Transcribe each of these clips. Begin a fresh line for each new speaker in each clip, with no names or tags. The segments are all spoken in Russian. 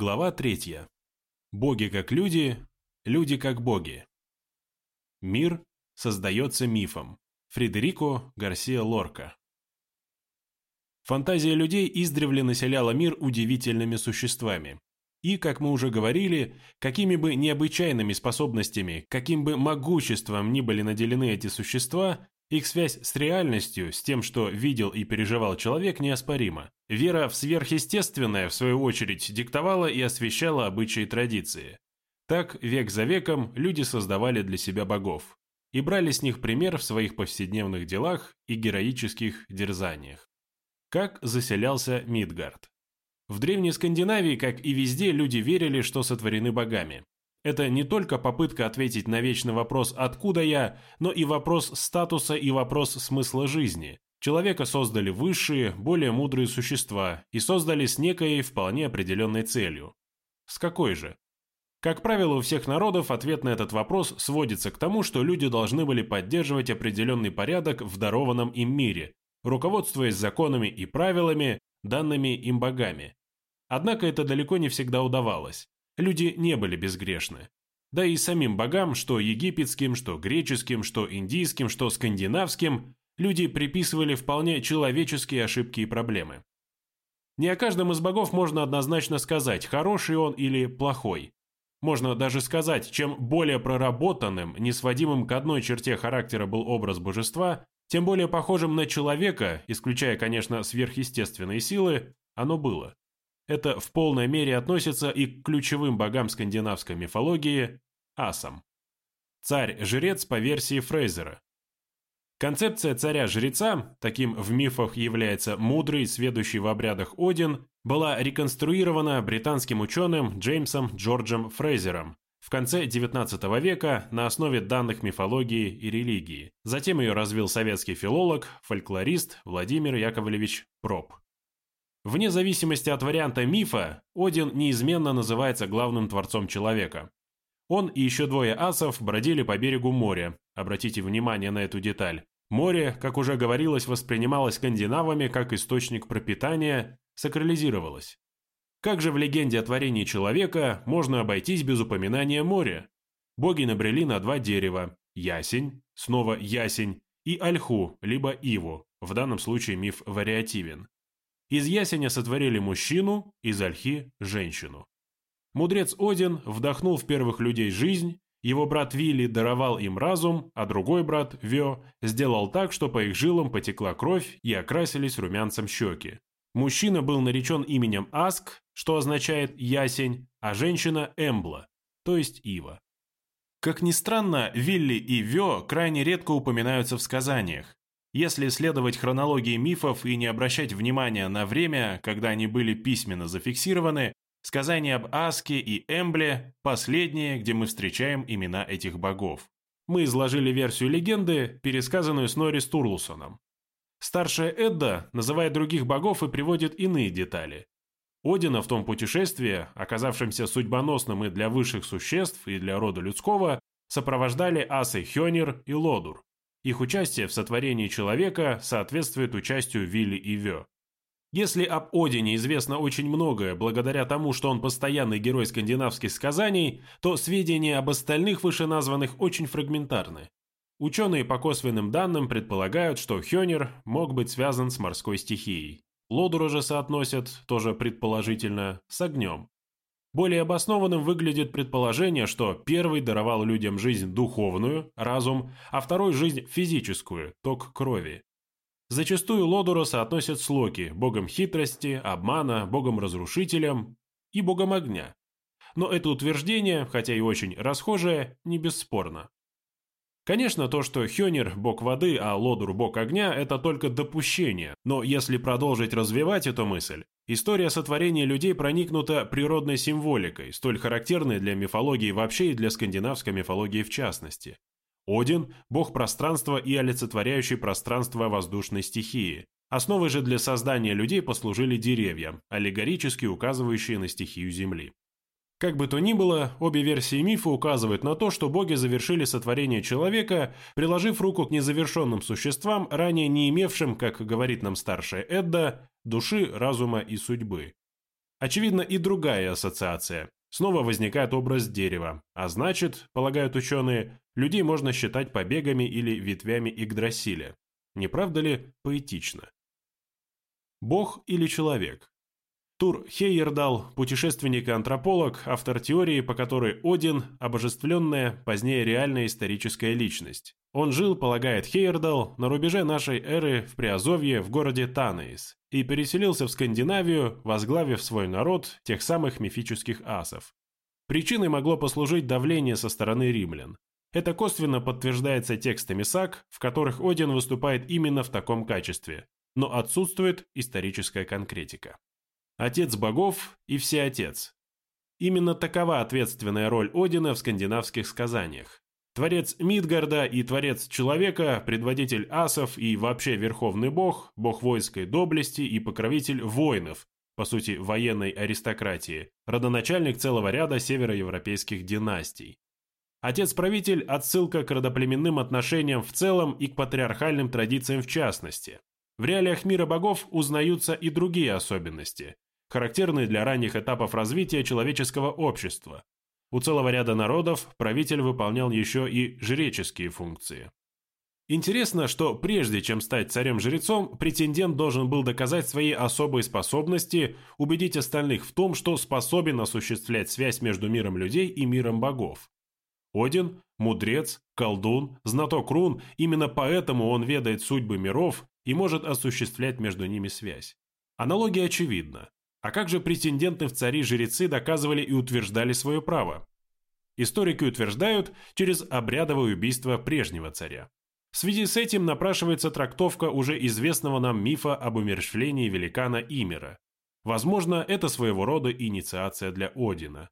Глава третья. Боги как люди, люди как боги. Мир создается мифом. Фредерико Гарсия Лорка. Фантазия людей издревле населяла мир удивительными существами. И, как мы уже говорили, какими бы необычайными способностями, каким бы могуществом ни были наделены эти существа, их связь с реальностью, с тем, что видел и переживал человек, неоспорима. Вера в сверхъестественное, в свою очередь, диктовала и освещала обычаи и традиции. Так, век за веком, люди создавали для себя богов и брали с них пример в своих повседневных делах и героических дерзаниях. Как заселялся Мидгард? В Древней Скандинавии, как и везде, люди верили, что сотворены богами. Это не только попытка ответить на вечный вопрос «откуда я?», но и вопрос статуса и вопрос смысла жизни. Человека создали высшие, более мудрые существа и создали с некой вполне определенной целью. С какой же? Как правило, у всех народов ответ на этот вопрос сводится к тому, что люди должны были поддерживать определенный порядок в дарованном им мире, руководствуясь законами и правилами, данными им богами. Однако это далеко не всегда удавалось люди не были безгрешны. Да и самим богам, что египетским, что греческим, что индийским, что скандинавским, люди приписывали вполне человеческие ошибки и проблемы. Не о каждом из богов можно однозначно сказать, хороший он или плохой. Можно даже сказать, чем более проработанным, несводимым к одной черте характера был образ божества, тем более похожим на человека, исключая, конечно, сверхъестественные силы, оно было. Это в полной мере относится и к ключевым богам скандинавской мифологии – асам. Царь-жрец по версии Фрейзера. Концепция царя-жреца, таким в мифах является мудрый, сведущий в обрядах Один, была реконструирована британским ученым Джеймсом Джорджем Фрейзером в конце XIX века на основе данных мифологии и религии. Затем ее развил советский филолог, фольклорист Владимир Яковлевич Проб. Вне зависимости от варианта мифа, Один неизменно называется главным творцом человека. Он и еще двое асов бродили по берегу моря. Обратите внимание на эту деталь. Море, как уже говорилось, воспринималось скандинавами как источник пропитания, сакрализировалось. Как же в легенде о творении человека можно обойтись без упоминания моря? Боги набрели на два дерева – ясень, снова ясень, и ольху, либо иву, в данном случае миф вариативен. Из ясеня сотворили мужчину, из ольхи – женщину. Мудрец Один вдохнул в первых людей жизнь, его брат Вилли даровал им разум, а другой брат, Вё, сделал так, что по их жилам потекла кровь и окрасились румянцем щеки. Мужчина был наречен именем Аск, что означает «ясень», а женщина – Эмбла, то есть Ива. Как ни странно, Вилли и Вё крайне редко упоминаются в сказаниях, если следовать хронологии мифов и не обращать внимания на время, когда они были письменно зафиксированы, сказания об Аске и Эмбле – последние, где мы встречаем имена этих богов. Мы изложили версию легенды, пересказанную Снори Стурлусоном. Старшая Эдда называет других богов и приводит иные детали. Одина в том путешествии, оказавшемся судьбоносным и для высших существ, и для рода людского, сопровождали асы Хёнир и Лодур. Их участие в сотворении человека соответствует участию Вилли и Вё. Если об Одине известно очень многое благодаря тому, что он постоянный герой скандинавских сказаний, то сведения об остальных вышеназванных очень фрагментарны. Ученые по косвенным данным предполагают, что Хёнер мог быть связан с морской стихией. Лодура же соотносят, тоже предположительно, с огнем. Более обоснованным выглядит предположение, что первый даровал людям жизнь духовную, разум, а второй – жизнь физическую, ток крови. Зачастую Лодура соотносят с Локи, богом хитрости, обмана, богом-разрушителем и богом огня. Но это утверждение, хотя и очень расхожее, не бесспорно. Конечно, то, что Хёнер – бог воды, а Лодур – бог огня – это только допущение, но если продолжить развивать эту мысль, история сотворения людей проникнута природной символикой, столь характерной для мифологии вообще и для скандинавской мифологии в частности. Один – бог пространства и олицетворяющий пространство воздушной стихии. Основой же для создания людей послужили деревья, аллегорически указывающие на стихию Земли. Как бы то ни было, обе версии мифа указывают на то, что боги завершили сотворение человека, приложив руку к незавершенным существам, ранее не имевшим, как говорит нам старшая Эдда, души, разума и судьбы. Очевидно и другая ассоциация. Снова возникает образ дерева, а значит, полагают ученые, людей можно считать побегами или ветвями Игдрасиля. Не правда ли поэтично? Бог или человек? Тур Хейердал, путешественник и антрополог, автор теории, по которой Один – обожествленная, позднее реальная историческая личность. Он жил, полагает Хейердал, на рубеже нашей эры в Приазовье в городе Танейс и переселился в Скандинавию, возглавив свой народ, тех самых мифических асов. Причиной могло послужить давление со стороны римлян. Это косвенно подтверждается текстами саг, в которых Один выступает именно в таком качестве, но отсутствует историческая конкретика. Отец богов и всеотец. Именно такова ответственная роль Одина в скандинавских сказаниях. Творец Мидгарда и творец человека, предводитель асов и вообще верховный бог, бог войской доблести и покровитель воинов, по сути военной аристократии, родоначальник целого ряда североевропейских династий. Отец-правитель – отсылка к родоплеменным отношениям в целом и к патриархальным традициям в частности. В реалиях мира богов узнаются и другие особенности, характерные для ранних этапов развития человеческого общества. У целого ряда народов правитель выполнял еще и жреческие функции. Интересно, что прежде чем стать царем-жрецом, претендент должен был доказать свои особые способности, убедить остальных в том, что способен осуществлять связь между миром людей и миром богов. Один – мудрец, колдун, знаток рун, именно поэтому он ведает судьбы миров и может осуществлять между ними связь. Аналогия очевидна. А как же претенденты в цари-жрецы доказывали и утверждали свое право? Историки утверждают через обрядовое убийство прежнего царя. В связи с этим напрашивается трактовка уже известного нам мифа об умерщвлении великана Имера. Возможно, это своего рода инициация для Одина.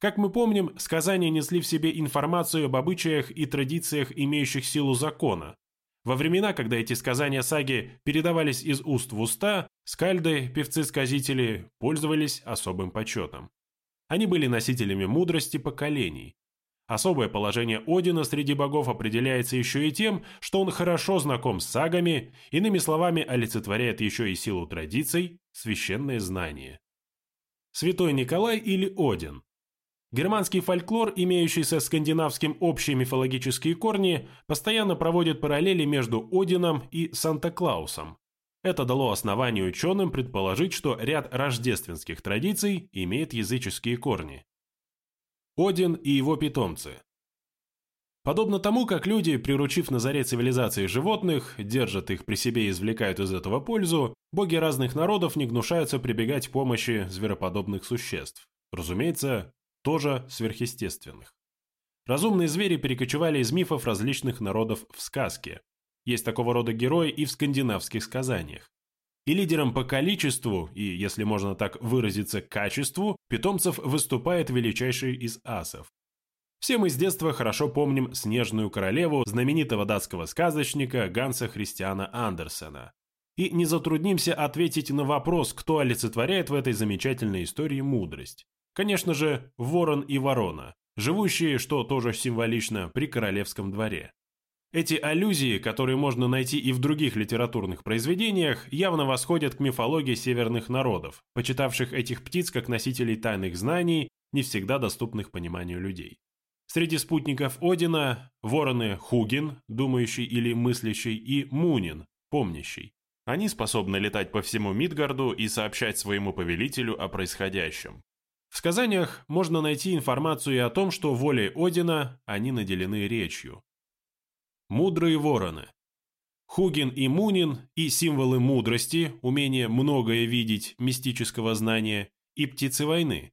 Как мы помним, сказания несли в себе информацию об обычаях и традициях, имеющих силу закона, во времена, когда эти сказания саги передавались из уст в уста, скальды, певцы-сказители, пользовались особым почетом. Они были носителями мудрости поколений. Особое положение Одина среди богов определяется еще и тем, что он хорошо знаком с сагами, иными словами, олицетворяет еще и силу традиций, священное знание. Святой Николай или Один Германский фольклор, имеющий со скандинавским общие мифологические корни, постоянно проводит параллели между Одином и Санта-Клаусом. Это дало основание ученым предположить, что ряд рождественских традиций имеет языческие корни. Один и его питомцы Подобно тому, как люди, приручив на заре цивилизации животных, держат их при себе и извлекают из этого пользу, боги разных народов не гнушаются прибегать к помощи звероподобных существ. Разумеется, тоже сверхъестественных. Разумные звери перекочевали из мифов различных народов в сказки. Есть такого рода герои и в скандинавских сказаниях. И лидером по количеству, и, если можно так выразиться, качеству, питомцев выступает величайший из асов. Все мы с детства хорошо помним «Снежную королеву» знаменитого датского сказочника Ганса Христиана Андерсена. И не затруднимся ответить на вопрос, кто олицетворяет в этой замечательной истории мудрость. Конечно же, ворон и ворона, живущие, что тоже символично, при королевском дворе. Эти аллюзии, которые можно найти и в других литературных произведениях, явно восходят к мифологии северных народов, почитавших этих птиц как носителей тайных знаний, не всегда доступных пониманию людей. Среди спутников Одина – вороны Хугин, думающий или мыслящий, и Мунин, помнящий. Они способны летать по всему Мидгарду и сообщать своему повелителю о происходящем. В сказаниях можно найти информацию и о том, что волей Одина они наделены речью. Мудрые вороны. Хугин и Мунин и символы мудрости, умение многое видеть, мистического знания, и птицы войны.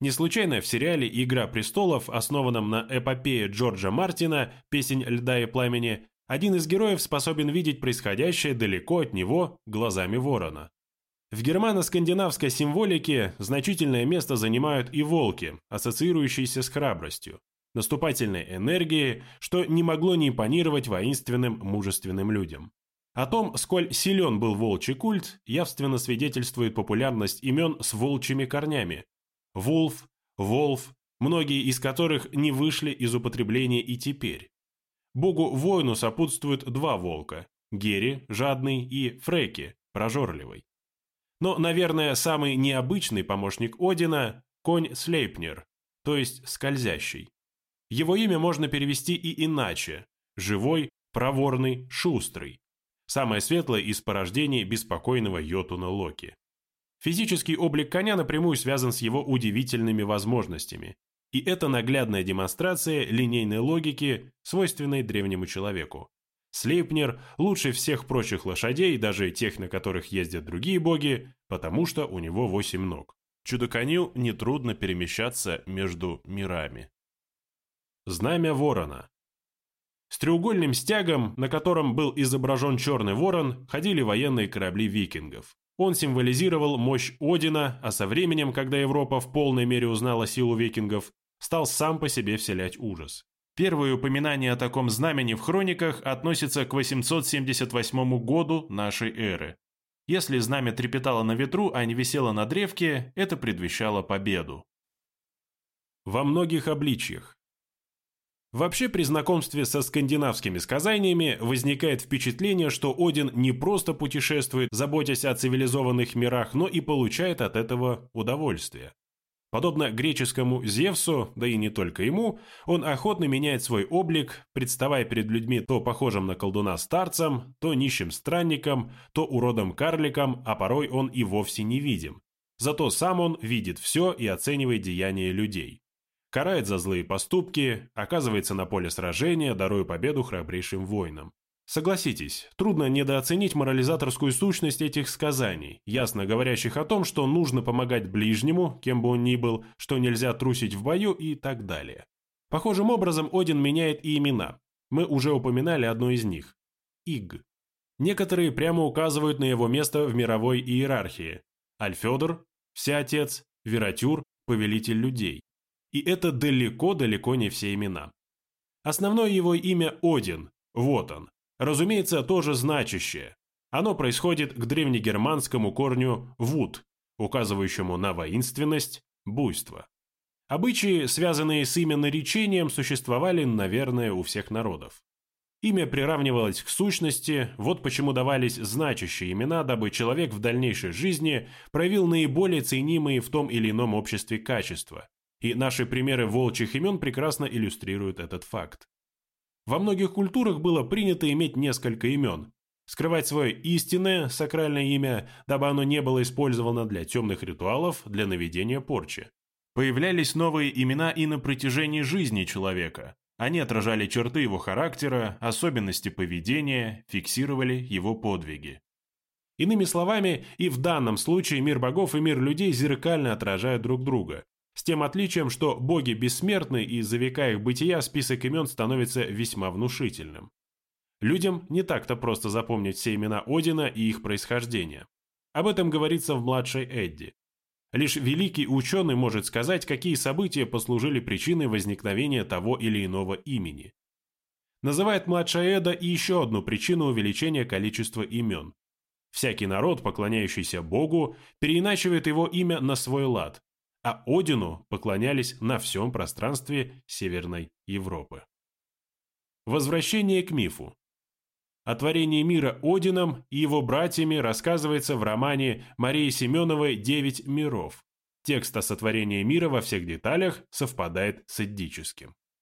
Не случайно в сериале «Игра престолов», основанном на эпопее Джорджа Мартина «Песень льда и пламени», один из героев способен видеть происходящее далеко от него глазами ворона. В германо-скандинавской символике значительное место занимают и волки, ассоциирующиеся с храбростью, наступательной энергией, что не могло не импонировать воинственным, мужественным людям. О том, сколь силен был волчий культ, явственно свидетельствует популярность имен с волчьими корнями. Вулф, Волф, многие из которых не вышли из употребления и теперь. Богу-воину сопутствуют два волка – Гери, жадный, и Фреки, прожорливый. Но, наверное, самый необычный помощник Одина – конь Слейпнер, то есть скользящий. Его имя можно перевести и иначе – живой, проворный, шустрый. Самое светлое из порождений беспокойного Йотуна Локи. Физический облик коня напрямую связан с его удивительными возможностями. И это наглядная демонстрация линейной логики, свойственной древнему человеку. Слейпнер лучше всех прочих лошадей, даже тех, на которых ездят другие боги, потому что у него восемь ног. Чудо-коню нетрудно перемещаться между мирами. Знамя ворона. С треугольным стягом, на котором был изображен черный ворон, ходили военные корабли викингов. Он символизировал мощь Одина, а со временем, когда Европа в полной мере узнала силу викингов, стал сам по себе вселять ужас. Первое упоминание о таком знамени в хрониках относится к 878 году нашей эры. Если знамя трепетало на ветру, а не висело на древке, это предвещало победу. Во многих обличьях. Вообще, при знакомстве со скандинавскими сказаниями возникает впечатление, что Один не просто путешествует, заботясь о цивилизованных мирах, но и получает от этого удовольствие. Подобно греческому Зевсу, да и не только ему, он охотно меняет свой облик, представая перед людьми то похожим на колдуна старцем, то нищим странником, то уродом-карликом, а порой он и вовсе не видим. Зато сам он видит все и оценивает деяния людей карает за злые поступки, оказывается на поле сражения, даруя победу храбрейшим воинам. Согласитесь, трудно недооценить морализаторскую сущность этих сказаний, ясно говорящих о том, что нужно помогать ближнему, кем бы он ни был, что нельзя трусить в бою и так далее. Похожим образом Один меняет и имена. Мы уже упоминали одно из них – Иг. Некоторые прямо указывают на его место в мировой иерархии. Альфедор – Всеотец, Вератюр – Повелитель людей. И это далеко-далеко не все имена. Основное его имя Один, вот он. Разумеется, тоже значащее. Оно происходит к древнегерманскому корню «вуд», указывающему на воинственность, буйство. Обычаи, связанные с имя наречением, существовали, наверное, у всех народов. Имя приравнивалось к сущности, вот почему давались значащие имена, дабы человек в дальнейшей жизни проявил наиболее ценимые в том или ином обществе качества, и наши примеры волчьих имен прекрасно иллюстрируют этот факт. Во многих культурах было принято иметь несколько имен, скрывать свое истинное, сакральное имя, дабы оно не было использовано для темных ритуалов, для наведения порчи. Появлялись новые имена и на протяжении жизни человека. Они отражали черты его характера, особенности поведения, фиксировали его подвиги. Иными словами, и в данном случае мир богов и мир людей зеркально отражают друг друга, с тем отличием, что боги бессмертны, и за века их бытия список имен становится весьма внушительным. Людям не так-то просто запомнить все имена Одина и их происхождение. Об этом говорится в младшей Эдди. Лишь великий ученый может сказать, какие события послужили причиной возникновения того или иного имени. Называет младшая Эда и еще одну причину увеличения количества имен. Всякий народ, поклоняющийся Богу, переиначивает его имя на свой лад, а Одину поклонялись на всем пространстве Северной Европы. Возвращение к мифу. О творении мира Одином и его братьями рассказывается в романе Марии Семеновой «Девять миров». Текст о сотворении мира во всех деталях совпадает с эддическим.